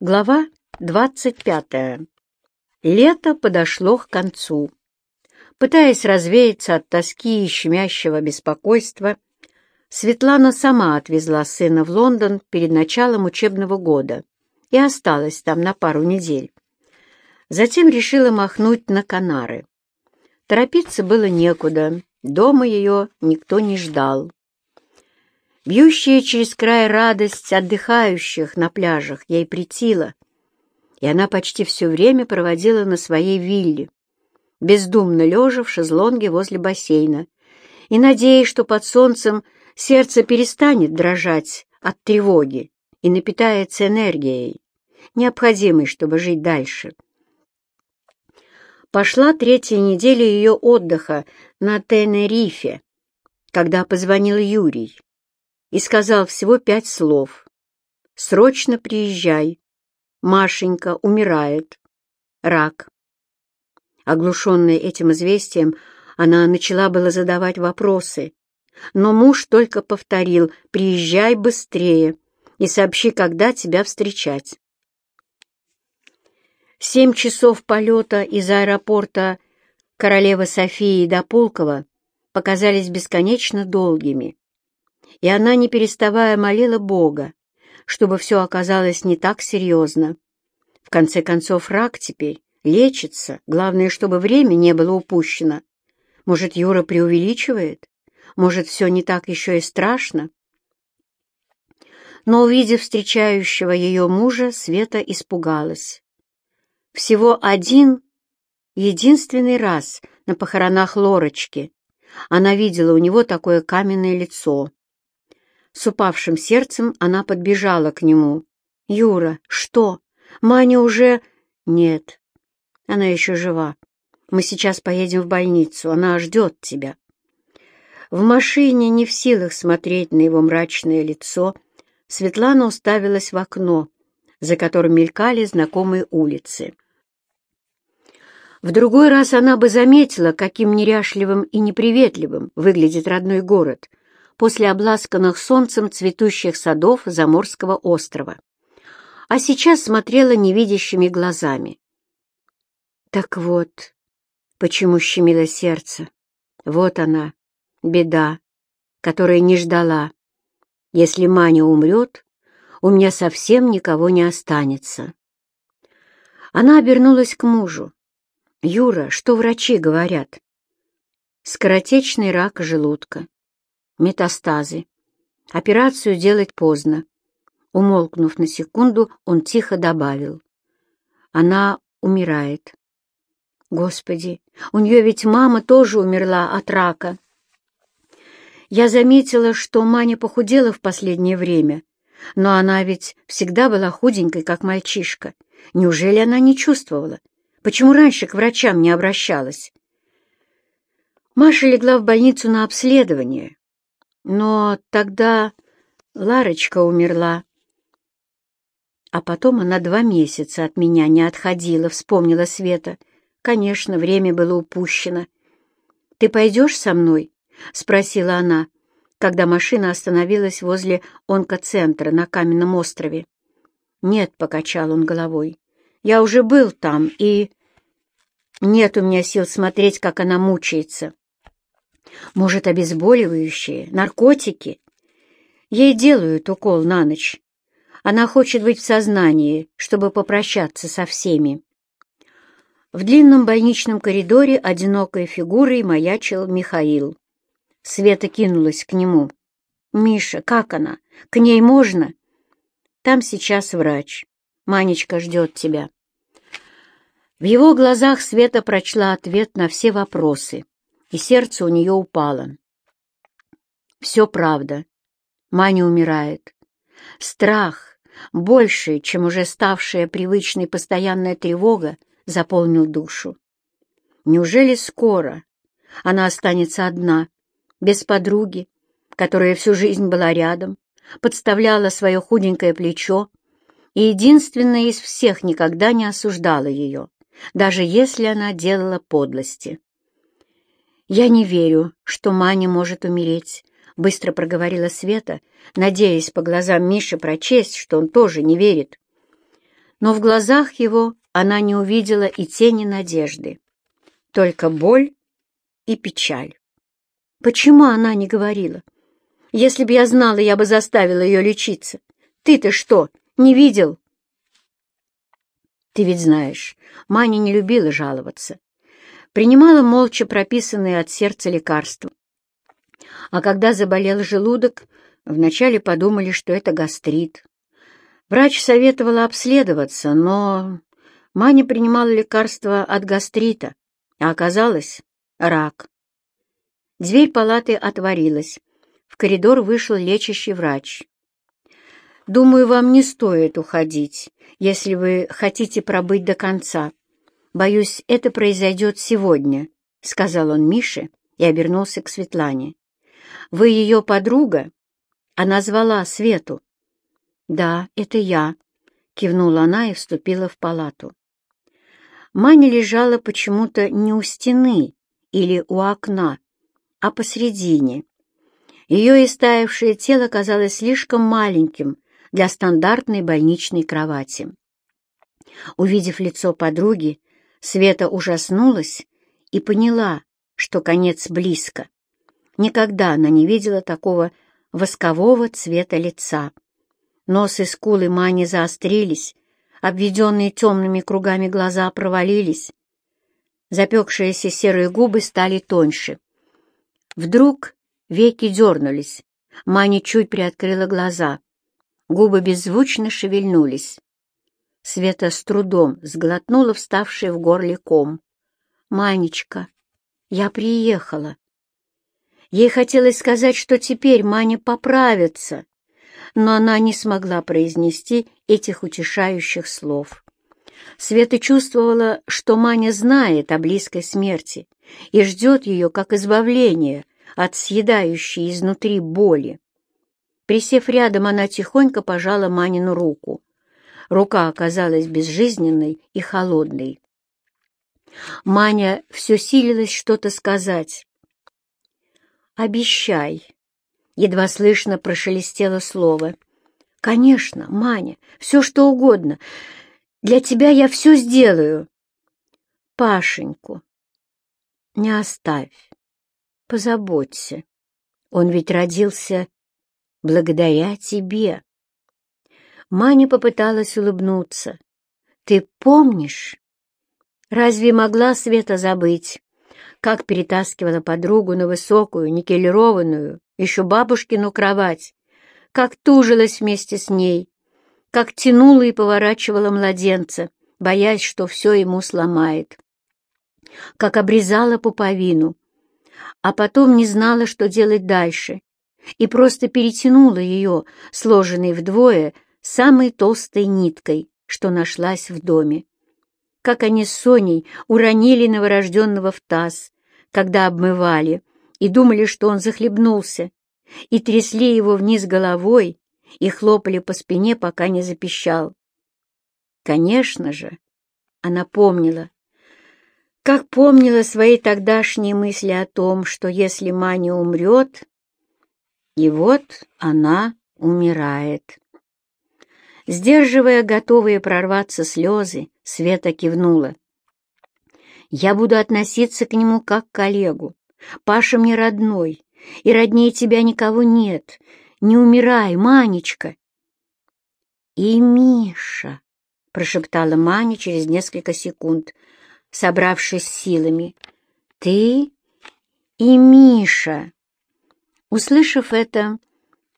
Глава двадцать пятая. Лето подошло к концу. Пытаясь развеяться от тоски и щемящего беспокойства, Светлана сама отвезла сына в Лондон перед началом учебного года и осталась там на пару недель. Затем решила махнуть на Канары. Торопиться было некуда, дома ее никто не ждал. Бьющая через край радость отдыхающих на пляжах ей притила, и она почти все время проводила на своей вилле, бездумно лежа в шезлонге возле бассейна, и надеясь, что под солнцем сердце перестанет дрожать от тревоги и напитается энергией, необходимой, чтобы жить дальше. Пошла третья неделя ее отдыха на Тенерифе, когда позвонил Юрий и сказал всего пять слов. «Срочно приезжай. Машенька умирает. Рак». Оглушенная этим известием, она начала было задавать вопросы, но муж только повторил «Приезжай быстрее и сообщи, когда тебя встречать». Семь часов полета из аэропорта Королевы Софии до Пулково показались бесконечно долгими и она, не переставая, молила Бога, чтобы все оказалось не так серьезно. В конце концов, рак теперь лечится, главное, чтобы время не было упущено. Может, Юра преувеличивает? Может, все не так еще и страшно? Но, увидев встречающего ее мужа, Света испугалась. Всего один, единственный раз на похоронах Лорочки она видела у него такое каменное лицо. С упавшим сердцем она подбежала к нему. «Юра, что? Маня уже...» «Нет, она еще жива. Мы сейчас поедем в больницу, она ждет тебя». В машине, не в силах смотреть на его мрачное лицо, Светлана уставилась в окно, за которым мелькали знакомые улицы. В другой раз она бы заметила, каким неряшливым и неприветливым выглядит родной город, после обласканных солнцем цветущих садов Заморского острова, а сейчас смотрела невидящими глазами. Так вот, почему щемило сердце. Вот она, беда, которая не ждала. Если Маня умрет, у меня совсем никого не останется. Она обернулась к мужу. «Юра, что врачи говорят?» «Скоротечный рак желудка метастазы. Операцию делать поздно. Умолкнув на секунду, он тихо добавил. Она умирает. Господи, у нее ведь мама тоже умерла от рака. Я заметила, что Маня похудела в последнее время, но она ведь всегда была худенькой, как мальчишка. Неужели она не чувствовала? Почему раньше к врачам не обращалась? Маша легла в больницу на обследование, но тогда Ларочка умерла. А потом она два месяца от меня не отходила, вспомнила Света. Конечно, время было упущено. «Ты пойдешь со мной?» — спросила она, когда машина остановилась возле онкоцентра на Каменном острове. «Нет», — покачал он головой, — «я уже был там, и...» «Нет у меня сил смотреть, как она мучается. Может, обезболивающие, наркотики? Ей делают укол на ночь. Она хочет быть в сознании, чтобы попрощаться со всеми. В длинном больничном коридоре одинокой фигурой маячил Михаил. Света кинулась к нему. «Миша, как она? К ней можно?» «Там сейчас врач. Манечка ждет тебя». В его глазах Света прочла ответ на все вопросы и сердце у нее упало. Все правда. Маня умирает. Страх, больший, чем уже ставшая привычной постоянная тревога, заполнил душу. Неужели скоро она останется одна, без подруги, которая всю жизнь была рядом, подставляла свое худенькое плечо и единственная из всех никогда не осуждала ее, даже если она делала подлости. «Я не верю, что Маня может умереть», — быстро проговорила Света, надеясь по глазам Миши прочесть, что он тоже не верит. но в глазах его она не увидела и тени надежды, только боль и печаль. Почему она не говорила? Если бы я знала, я бы заставила ее лечиться. Ты-то что, не видел? Ты ведь знаешь, Маня не любила жаловаться. Принимала молча прописанные от сердца лекарства. А когда заболел желудок, вначале подумали, что это гастрит. Врач советовала обследоваться, но Маня принимала лекарства от гастрита, а оказалось — рак. Дверь палаты отворилась. В коридор вышел лечащий врач. «Думаю, вам не стоит уходить, если вы хотите пробыть до конца. Боюсь, это произойдет сегодня», — сказал он Мише и обернулся к Светлане. «Вы ее подруга?» Она звала Свету. «Да, это я», — кивнула она и вступила в палату. Маня лежала почему-то не у стены или у окна, а посредине. Ее истаявшее тело казалось слишком маленьким для стандартной больничной кровати. Увидев лицо подруги, Света ужаснулась и поняла, что конец близко. Никогда она не видела такого воскового цвета лица. Нос и скулы Мани заострились, обведенные темными кругами глаза провалились. Запекшиеся серые губы стали тоньше. Вдруг веки дернулись, Маня чуть приоткрыла глаза. Губы беззвучно шевельнулись. Света с трудом сглотнула вставший в горле ком. «Манечка, я приехала». Ей хотелось сказать, что теперь Маня поправится, но она не смогла произнести этих утешающих слов. Света чувствовала, что Маня знает о близкой смерти и ждет ее как избавления от съедающей изнутри боли. Присев рядом, она тихонько пожала Манину руку. Рука оказалась безжизненной и холодной. Маня все силилась что-то сказать. «Обещай!» — едва слышно прошелестело слово. «Конечно, Маня, все что угодно. Для тебя я все сделаю». «Пашеньку, не оставь, позаботься. Он ведь родился благодаря тебе. Маня попыталась улыбнуться. Ты помнишь? Разве могла Света забыть, как перетаскивала подругу на высокую, никелированную, еще бабушкину кровать, как тужилась вместе с ней, как тянула и поворачивала младенца, боясь, что все ему сломает, как обрезала пуповину, а потом не знала, что делать дальше, и просто перетянула ее, сложенной вдвое, самой толстой ниткой, что нашлась в доме. Как они с Соней уронили новорожденного в таз, когда обмывали, и думали, что он захлебнулся, и трясли его вниз головой и хлопали по спине, пока не запищал. Конечно же, она помнила, как помнила свои тогдашние мысли о том, что если Маня умрет, и вот она умирает. Сдерживая готовые прорваться слезы, Света кивнула. «Я буду относиться к нему как к коллегу. Паша мне родной, и роднее тебя никого нет. Не умирай, Манечка!» «И Миша!» — прошептала Маня через несколько секунд, собравшись силами. «Ты и Миша!» Услышав это,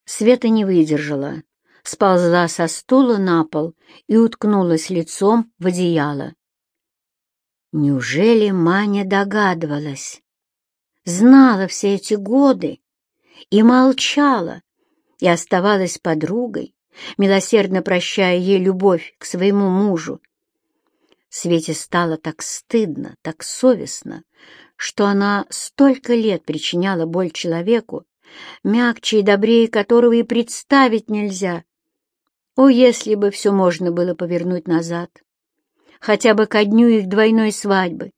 Света не выдержала, сползла со стула на пол и уткнулась лицом в одеяло. Неужели Маня догадывалась? Знала все эти годы и молчала, и оставалась подругой, милосердно прощая ей любовь к своему мужу. Свете стало так стыдно, так совестно, что она столько лет причиняла боль человеку, мягче и добрее которого и представить нельзя. О, если бы все можно было повернуть назад! Хотя бы ко дню их двойной свадьбы.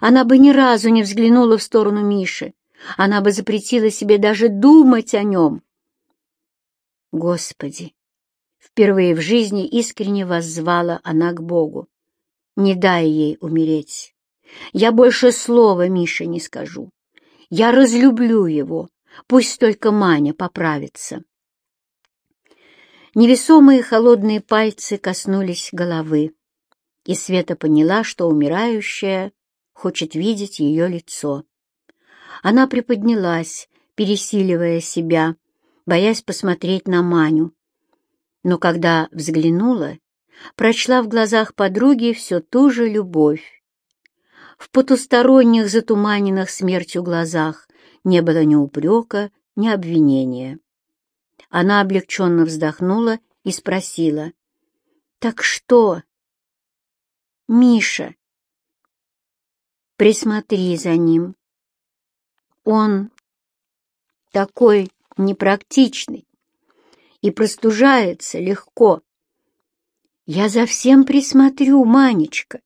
Она бы ни разу не взглянула в сторону Миши. Она бы запретила себе даже думать о нем. Господи, Впервые в жизни искренне воззвала она к Богу. «Не дай ей умереть. Я больше слова Мише не скажу. Я разлюблю его. Пусть только Маня поправится». Невесомые холодные пальцы коснулись головы, и Света поняла, что умирающая хочет видеть ее лицо. Она приподнялась, пересиливая себя, боясь посмотреть на Маню. Но когда взглянула, прочла в глазах подруги все ту же любовь. В потусторонних, затуманенных смертью глазах не было ни упрека, ни обвинения. Она облегченно вздохнула и спросила. «Так что?» «Миша, присмотри за ним. Он такой непрактичный и простужается легко. Я за всем присмотрю, Манечка,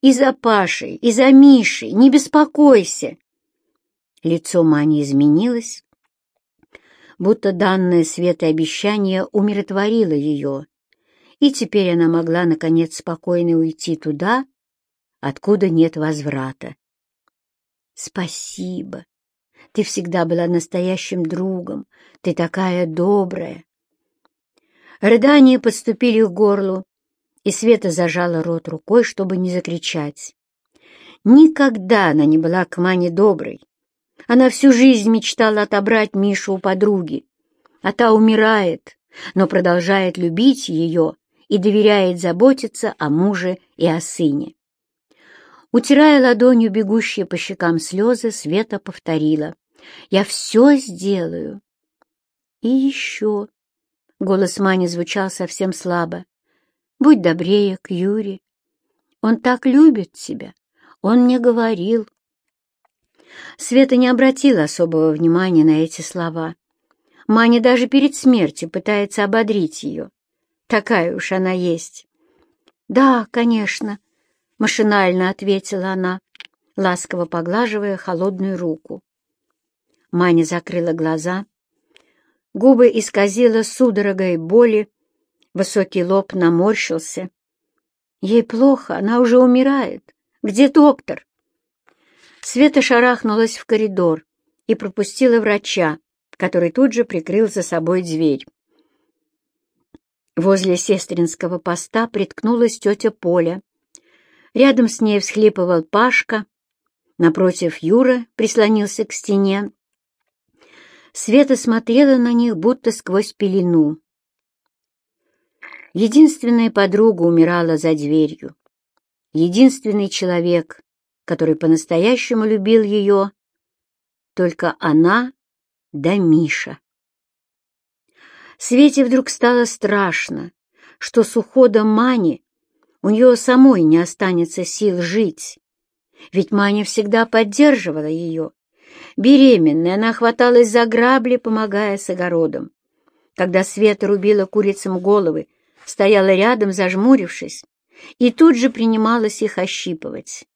и за Пашей, и за Мишей, не беспокойся. Лицо Мани изменилось, будто данное Светой обещание умиротворило ее, и теперь она могла, наконец, спокойно уйти туда, откуда нет возврата. «Спасибо. Ты всегда была настоящим другом. Ты такая добрая». Рыдания подступили к горлу, и Света зажала рот рукой, чтобы не закричать. Никогда она не была к Мане доброй. Она всю жизнь мечтала отобрать Мишу у подруги, а та умирает, но продолжает любить ее и доверяет заботиться о муже и о сыне. Утирая ладонью бегущие по щекам слезы, Света повторила. «Я все сделаю». «И еще...» — голос Мани звучал совсем слабо. «Будь добрее к Юре. Он так любит тебя. Он мне говорил». Света не обратила особого внимания на эти слова. Маня даже перед смертью пытается ободрить ее. Такая уж она есть. «Да, конечно», — машинально ответила она, ласково поглаживая холодную руку. Маня закрыла глаза, губы исказила судорогой боли, высокий лоб наморщился. Ей плохо, она уже умирает. Где доктор? Света шарахнулась в коридор и пропустила врача, который тут же прикрыл за собой дверь. Возле сестринского поста приткнулась тетя Поля, Рядом с ней всхлипывал Пашка, напротив Юра прислонился к стене. Света смотрела на них, будто сквозь пелену. Единственная подруга умирала за дверью. Единственный человек, который по-настоящему любил ее, только она да Миша. Свете вдруг стало страшно, что с уходом Мани у нее самой не останется сил жить. Ведь Маня всегда поддерживала ее. Беременная, она хваталась за грабли, помогая с огородом. Когда Света рубила курицам головы, стояла рядом, зажмурившись, и тут же принималась их ощипывать.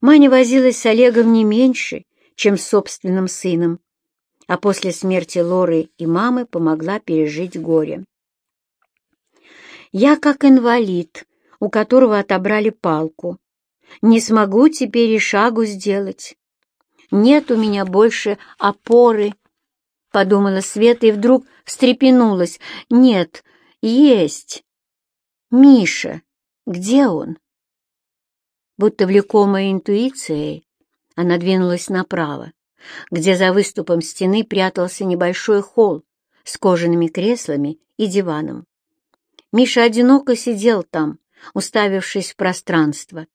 Маня возилась с Олегом не меньше, чем с собственным сыном, а после смерти Лоры и мамы помогла пережить горе. «Я как инвалид», у которого отобрали палку. Не смогу теперь и шагу сделать. Нет у меня больше опоры, — подумала Света и вдруг встрепенулась. Нет, есть. Миша, где он? Будто влекомая интуицией, она двинулась направо, где за выступом стены прятался небольшой холл с кожаными креслами и диваном. Миша одиноко сидел там, уставившись в пространство,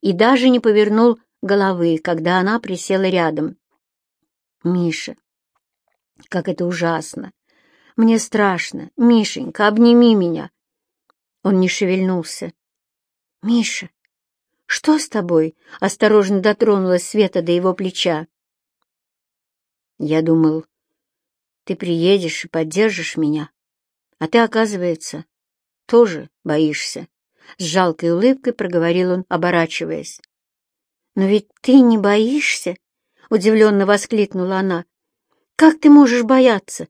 и даже не повернул головы, когда она присела рядом. «Миша, как это ужасно! Мне страшно! Мишенька, обними меня!» Он не шевельнулся. «Миша, что с тобой?» — осторожно дотронулась Света до его плеча. «Я думал, ты приедешь и поддержишь меня, а ты, оказывается, тоже боишься. С жалкой улыбкой проговорил он, оборачиваясь. «Но ведь ты не боишься?» — удивленно воскликнула она. «Как ты можешь бояться?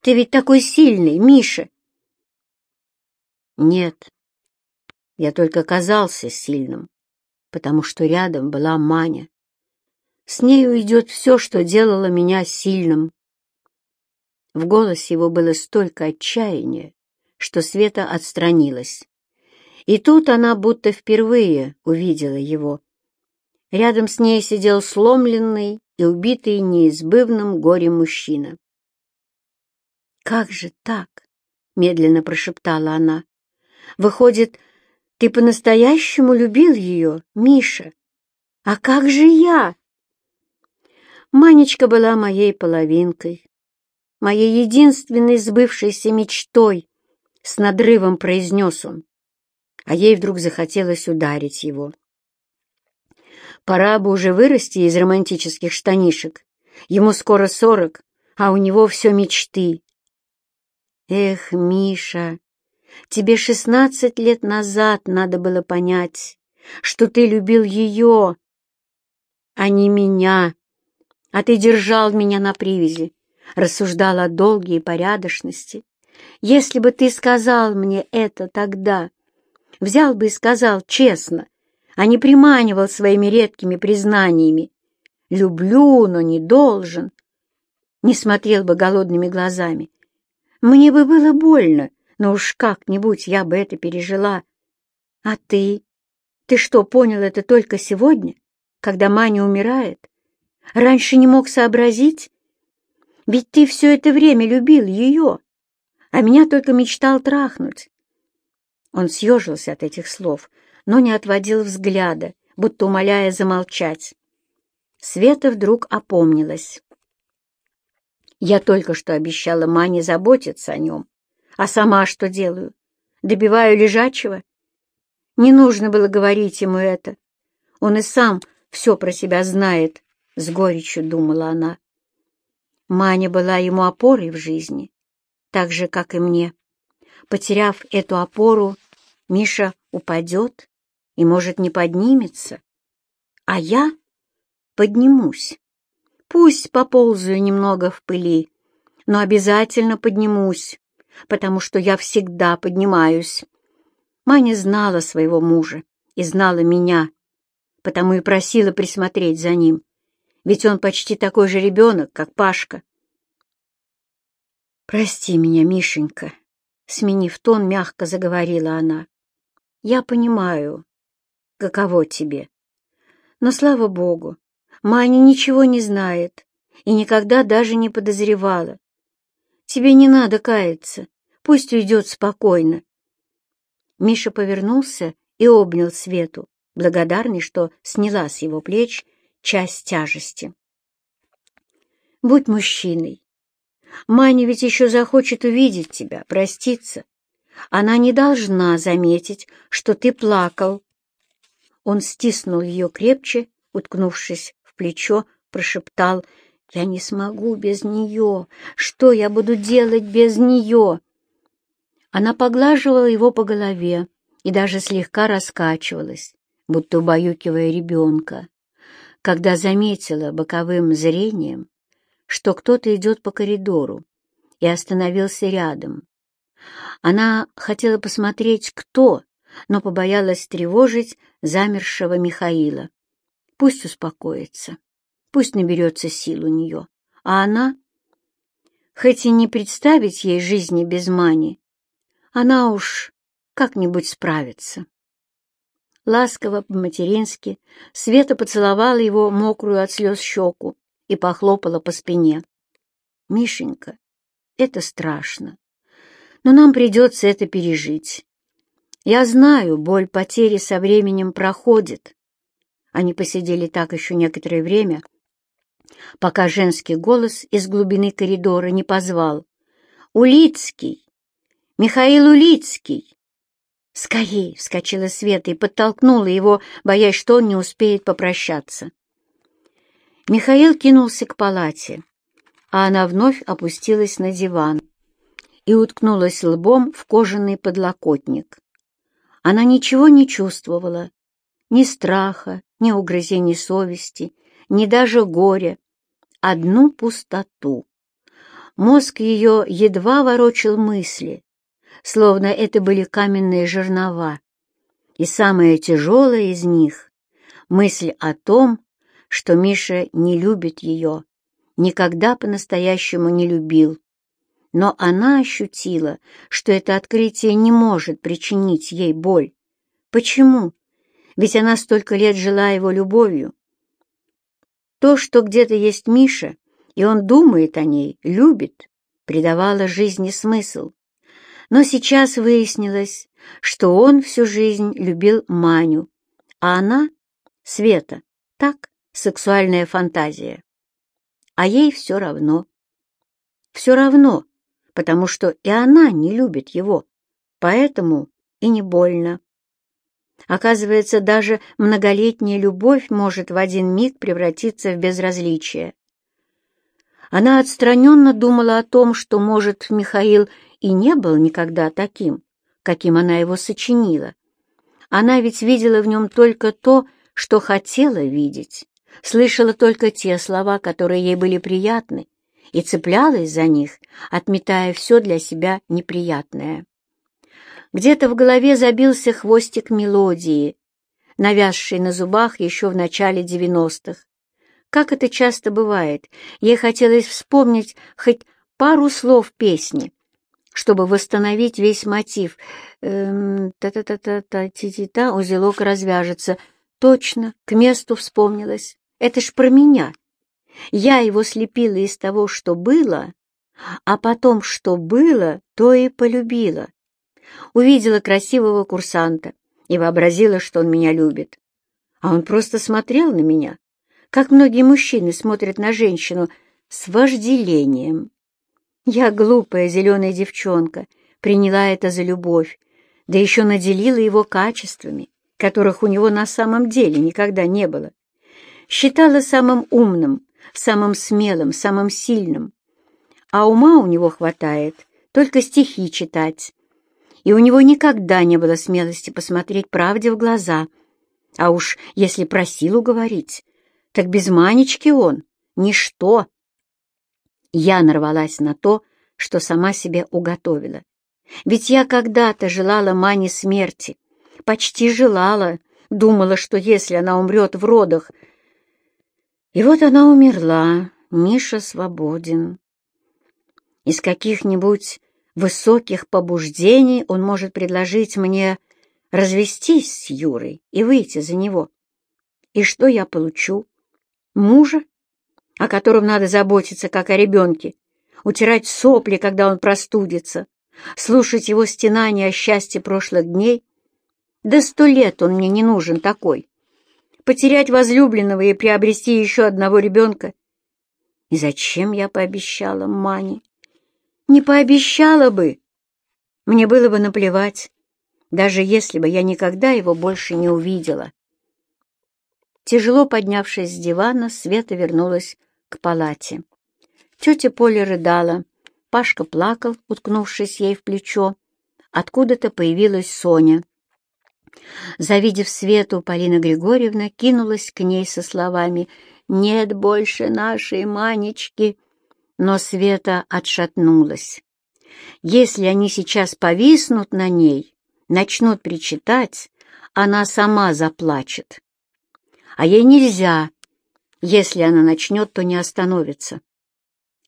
Ты ведь такой сильный, Миша!» Нет, я только казался сильным, потому что рядом была Маня. С ней уйдет все, что делало меня сильным. В голосе его было столько отчаяния, что Света отстранилась. И тут она будто впервые увидела его. Рядом с ней сидел сломленный и убитый неизбывным горем мужчина. «Как же так?» — медленно прошептала она. «Выходит, ты по-настоящему любил ее, Миша? А как же я?» Манечка была моей половинкой, моей единственной сбывшейся мечтой, с надрывом произнес он, а ей вдруг захотелось ударить его. Пора бы уже вырасти из романтических штанишек. Ему скоро сорок, а у него все мечты. Эх, Миша, тебе шестнадцать лет назад надо было понять, что ты любил ее, а не меня, а ты держал меня на привязи, рассуждал о долге и порядочности. Если бы ты сказал мне это тогда, взял бы и сказал честно, а не приманивал своими редкими признаниями. «Люблю, но не должен», не смотрел бы голодными глазами, мне бы было больно, но уж как-нибудь я бы это пережила. А ты? Ты что, понял это только сегодня, когда Маня умирает? Раньше не мог сообразить? Ведь ты все это время любил ее, а меня только мечтал трахнуть. Он съежился от этих слов, но не отводил взгляда, будто умоляя замолчать. Света вдруг опомнилась. Я только что обещала Мане заботиться о нем. А сама что делаю? Добиваю лежачего? Не нужно было говорить ему это. Он и сам все про себя знает, — с горечью думала она. Маня была ему опорой в жизни, так же, как и мне. Потеряв эту опору, Миша упадет и, может, не поднимется. А я поднимусь. Пусть поползаю немного в пыли, но обязательно поднимусь, потому что я всегда поднимаюсь. Маня знала своего мужа и знала меня, потому и просила присмотреть за ним, ведь он почти такой же ребенок, как Пашка. «Прости меня, Мишенька», — сменив тон, мягко заговорила она. «Я понимаю, каково тебе. Но, слава богу, Маня ничего не знает и никогда даже не подозревала. Тебе не надо каяться, пусть уйдет спокойно. Миша повернулся и обнял Свету, благодарный, что сняла с его плеч часть тяжести. «Будь мужчиной. Маня ведь еще захочет увидеть тебя, проститься. Она не должна заметить, что ты плакал». Он стиснул ее крепче, уткнувшись плечо, прошептал «Я не смогу без нее! Что я буду делать без нее?» Она поглаживала его по голове и даже слегка раскачивалась, будто убаюкивая ребенка, когда заметила боковым зрением, что кто-то идет по коридору и остановился рядом. Она хотела посмотреть, кто, но побоялась тревожить замершего Михаила. Пусть успокоится, пусть наберется сил у нее. А она, хоть и не представить ей жизни без Мани, она уж как-нибудь справится. Ласково, по-матерински, Света поцеловала его мокрую от слез щеку и похлопала по спине. «Мишенька, это страшно, но нам придется это пережить. Я знаю, боль потери со временем проходит, они посидели так еще некоторое время, пока женский голос из глубины коридора не позвал. «Улицкий! Михаил Улицкий!» «Скорей!» — вскочила Света и подтолкнула его, боясь, что он не успеет попрощаться. Михаил кинулся к палате, а она вновь опустилась на диван и уткнулась лбом в кожаный подлокотник. Она ничего не чувствовала, ни страха, ни угрызений совести, ни даже горя, одну пустоту. Мозг ее едва ворочил мысли, словно это были каменные жернова. И самое тяжелое из них — мысль о том, что Миша не любит ее, никогда по-настоящему не любил. Но она ощутила, что это открытие не может причинить ей боль. Почему? Ведь она столько лет жила его любовью. То, что где-то есть Миша, и он думает о ней, любит, придавало жизни смысл. Но сейчас выяснилось, что он всю жизнь любил Маню, а она — Света, так, сексуальная фантазия. А ей все равно. Все равно, потому что и она не любит его, поэтому и не больно. Оказывается, даже многолетняя любовь может в один миг превратиться в безразличие. Она отстраненно думала о том, что, может, Михаил и не был никогда таким, каким она его сочинила. Она ведь видела в нем только то, что хотела видеть, слышала только те слова, которые ей были приятны, и цеплялась за них, отметая все для себя неприятное. Где-то в голове забился хвостик мелодии, навязший на зубах еще в начале девяностых. Как это часто бывает, ей хотелось вспомнить хоть пару слов песни, чтобы восстановить весь мотив. Эм, та-та-та-та-та-ти-ти-та, узелок развяжется. Точно, к месту вспомнилось. Это ж про меня. Я его слепила из того, что было, а потом, что было, то и полюбила увидела красивого курсанта и вообразила, что он меня любит. А он просто смотрел на меня, как многие мужчины смотрят на женщину с вожделением. Я, глупая зеленая девчонка, приняла это за любовь, да еще наделила его качествами, которых у него на самом деле никогда не было. Считала самым умным, самым смелым, самым сильным. А ума у него хватает только стихи читать и у него никогда не было смелости посмотреть правде в глаза. А уж если про силу говорить, так без манечки он — ничто. Я нарвалась на то, что сама себе уготовила. Ведь я когда-то желала Мане смерти, почти желала, думала, что если она умрет в родах... И вот она умерла, Миша свободен. Из каких-нибудь высоких побуждений он может предложить мне развестись с Юрой и выйти за него. И что я получу? Мужа, о котором надо заботиться, как о ребенке, утирать сопли, когда он простудится, слушать его стенания о счастье прошлых дней? Да сто лет он мне не нужен такой. Потерять возлюбленного и приобрести еще одного ребенка? И зачем я пообещала Мане? Не пообещала бы. Мне было бы наплевать, даже если бы я никогда его больше не увидела. Тяжело поднявшись с дивана, Света вернулась к палате. Тетя Поля рыдала, Пашка плакал, уткнувшись ей в плечо. Откуда-то появилась Соня. Завидев Свету, Полина Григорьевна кинулась к ней со словами «Нет больше нашей Манечки!» Но Света отшатнулась. Если они сейчас повиснут на ней, начнут причитать, она сама заплачет. А ей нельзя. Если она начнет, то не остановится.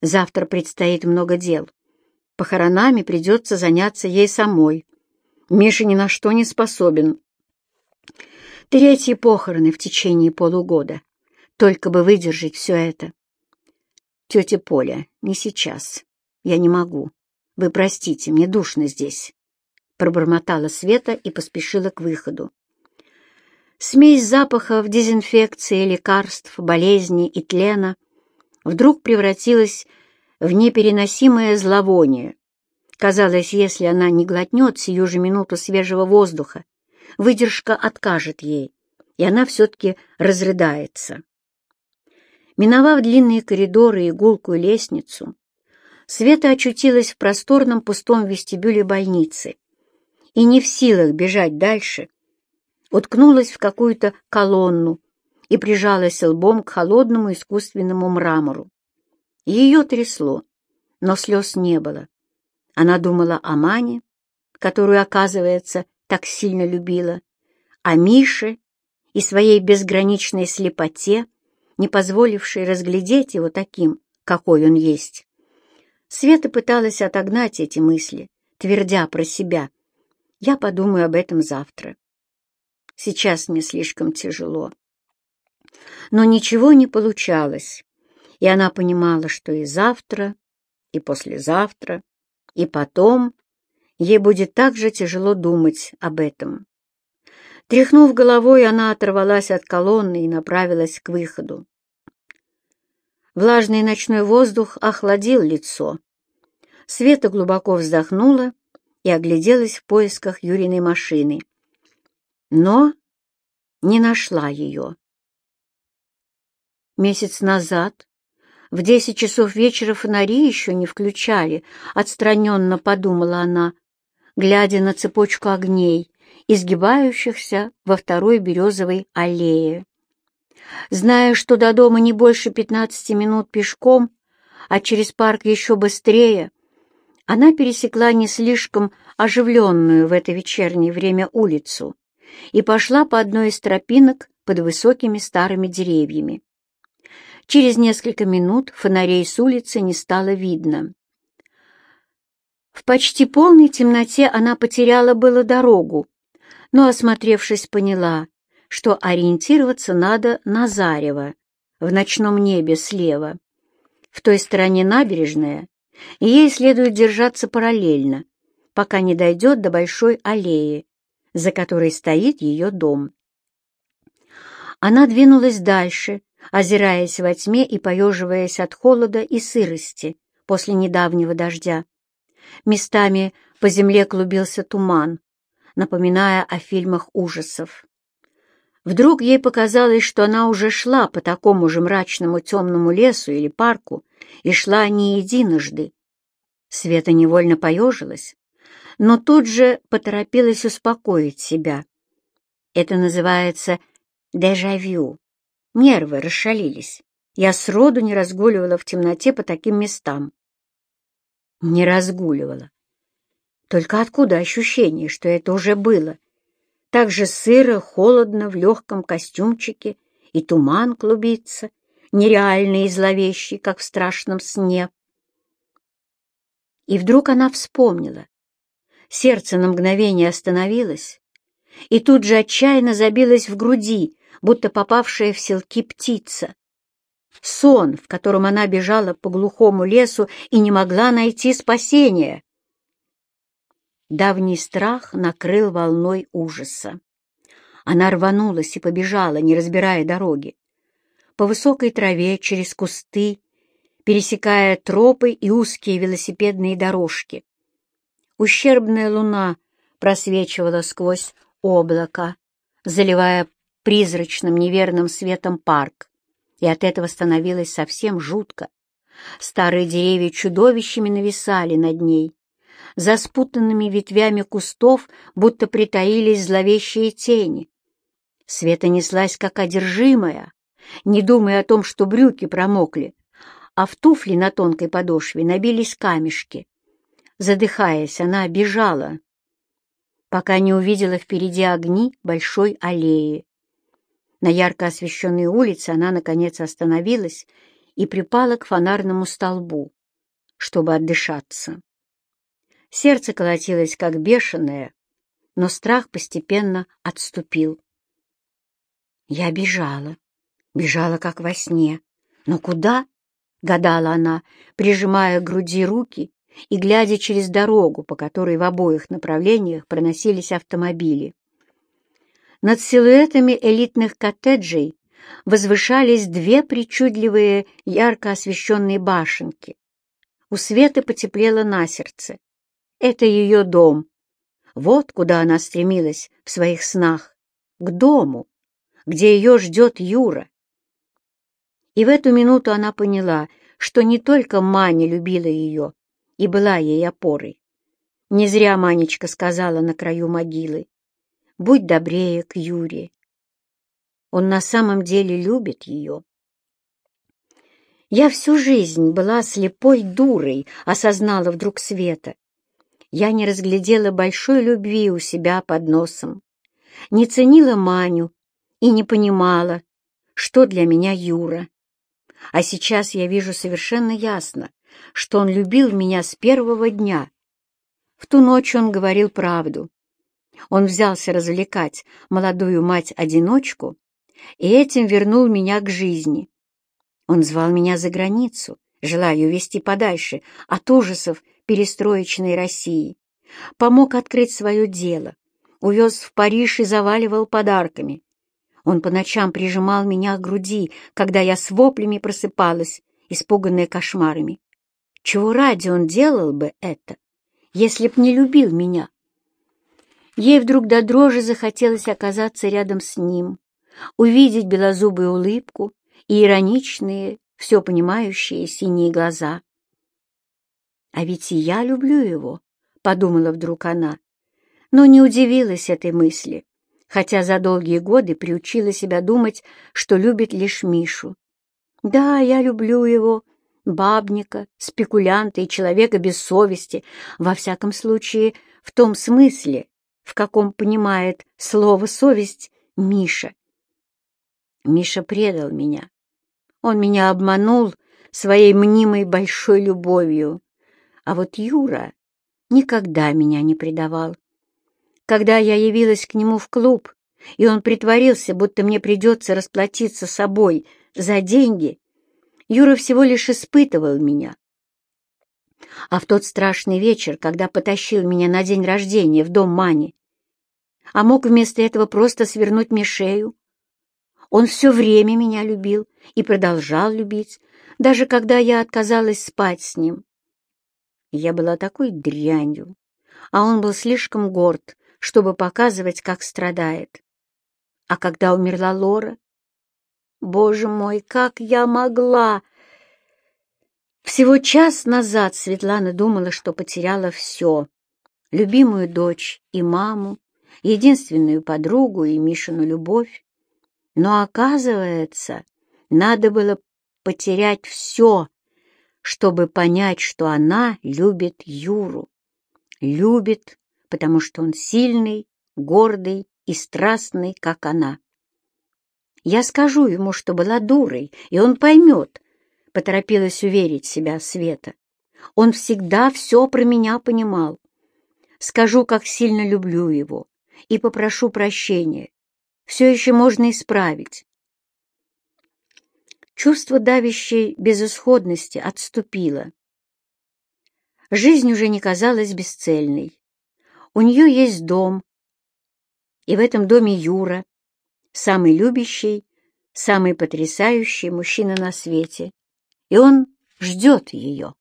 Завтра предстоит много дел. Похоронами придется заняться ей самой. Миша ни на что не способен. Третьи похороны в течение полугода. Только бы выдержать все это. «Тетя Поля, не сейчас. Я не могу. Вы простите, мне душно здесь». Пробормотала Света и поспешила к выходу. Смесь запахов, дезинфекции, лекарств, болезни и тлена вдруг превратилась в непереносимое зловоние. Казалось, если она не глотнет сию же минуту свежего воздуха, выдержка откажет ей, и она все-таки разрыдается. Миновав длинные коридоры и гулкую лестницу, Света очутилась в просторном пустом вестибюле больницы и, не в силах бежать дальше, уткнулась в какую-то колонну и прижалась лбом к холодному искусственному мрамору. Ее трясло, но слез не было. Она думала о Мане, которую, оказывается, так сильно любила, о Мише и своей безграничной слепоте, не позволившей разглядеть его таким, какой он есть. Света пыталась отогнать эти мысли, твердя про себя. «Я подумаю об этом завтра. Сейчас мне слишком тяжело». Но ничего не получалось, и она понимала, что и завтра, и послезавтра, и потом ей будет так же тяжело думать об этом. Тряхнув головой, она оторвалась от колонны и направилась к выходу. Влажный ночной воздух охладил лицо. Света глубоко вздохнула и огляделась в поисках Юриной машины. Но не нашла ее. Месяц назад в десять часов вечера фонари еще не включали, отстраненно подумала она, глядя на цепочку огней, изгибающихся во второй березовой аллее. Зная, что до дома не больше пятнадцати минут пешком, а через парк еще быстрее, она пересекла не слишком оживленную в это вечернее время улицу и пошла по одной из тропинок под высокими старыми деревьями. Через несколько минут фонарей с улицы не стало видно. В почти полной темноте она потеряла было дорогу, но, осмотревшись, поняла, что ориентироваться надо на зарево, в ночном небе слева. В той стороне набережная, и ей следует держаться параллельно, пока не дойдет до большой аллеи, за которой стоит ее дом. Она двинулась дальше, озираясь во тьме и поеживаясь от холода и сырости после недавнего дождя. Местами по земле клубился туман, напоминая о фильмах ужасов. Вдруг ей показалось, что она уже шла по такому же мрачному темному лесу или парку и шла не единожды. Света невольно поежилась, но тут же поторопилась успокоить себя. Это называется дежавю. Нервы расшалились. Я сроду не разгуливала в темноте по таким местам. Не разгуливала. Только откуда ощущение, что это уже было? Так же сыро, холодно, в легком костюмчике, и туман клубится, нереальный и зловещий, как в страшном сне. И вдруг она вспомнила. Сердце на мгновение остановилось, и тут же отчаянно забилось в груди, будто попавшая в селки птица. Сон, в котором она бежала по глухому лесу и не могла найти спасения. Давний страх накрыл волной ужаса. Она рванулась и побежала, не разбирая дороги. По высокой траве, через кусты, пересекая тропы и узкие велосипедные дорожки. Ущербная луна просвечивала сквозь облако, заливая призрачным неверным светом парк, и от этого становилось совсем жутко. Старые деревья чудовищами нависали над ней. За спутанными ветвями кустов будто притаились зловещие тени. Света неслась, как одержимая, не думая о том, что брюки промокли, а в туфли на тонкой подошве набились камешки. Задыхаясь, она бежала, пока не увидела впереди огни большой аллеи. На ярко освещенной улице она, наконец, остановилась и припала к фонарному столбу, чтобы отдышаться. Сердце колотилось, как бешеное, но страх постепенно отступил. Я бежала, бежала, как во сне. Но куда? — гадала она, прижимая к груди руки и глядя через дорогу, по которой в обоих направлениях проносились автомобили. Над силуэтами элитных коттеджей возвышались две причудливые ярко освещенные башенки. У Светы потеплело на сердце. Это ее дом. Вот куда она стремилась в своих снах. К дому, где ее ждет Юра. И в эту минуту она поняла, что не только Маня любила ее и была ей опорой. Не зря Манечка сказала на краю могилы будь добрее к Юре. Он на самом деле любит ее. Я всю жизнь была слепой дурой, осознала вдруг Света. Я не разглядела большой любви у себя под носом, не ценила Маню и не понимала, что для меня Юра. А сейчас я вижу совершенно ясно, что он любил меня с первого дня. В ту ночь он говорил правду. Он взялся развлекать молодую мать-одиночку и этим вернул меня к жизни. Он звал меня за границу, желая увести подальше от ужасов перестроечной России. Помог открыть свое дело, увез в Париж и заваливал подарками. Он по ночам прижимал меня к груди, когда я с воплями просыпалась, испуганная кошмарами. Чего ради он делал бы это, если б не любил меня? Ей вдруг до дрожи захотелось оказаться рядом с ним, увидеть белозубую улыбку и ироничные, все понимающие синие глаза. «А ведь и я люблю его», — подумала вдруг она, но не удивилась этой мысли, хотя за долгие годы приучила себя думать, что любит лишь Мишу. «Да, я люблю его», бабника, спекулянта и человека без совести, во всяком случае, в том смысле, в каком понимает слово «совесть» Миша. Миша предал меня. Он меня обманул своей мнимой большой любовью. А вот Юра никогда меня не предавал. Когда я явилась к нему в клуб, и он притворился, будто мне придется расплатиться собой за деньги, Юра всего лишь испытывал меня. А в тот страшный вечер, когда потащил меня на день рождения в дом Мани, а мог вместо этого просто свернуть мне шею, он все время меня любил и продолжал любить, даже когда я отказалась спать с ним. Я была такой дрянью, а он был слишком горд, чтобы показывать, как страдает. А когда умерла Лора, Боже мой, как я могла! Всего час назад Светлана думала, что потеряла все. Любимую дочь и маму, единственную подругу и Мишину любовь. Но оказывается, надо было потерять все, чтобы понять, что она любит Юру. Любит, потому что он сильный, гордый и страстный, как она. Я скажу ему, что была дурой, и он поймет, — поторопилась уверить себя Света. Он всегда все про меня понимал. Скажу, как сильно люблю его, и попрошу прощения. Все еще можно исправить. Чувство давящей безысходности отступило. Жизнь уже не казалась бесцельной. У нее есть дом, и в этом доме Юра, самый любящий, самый потрясающий мужчина на свете, и он ждет ее.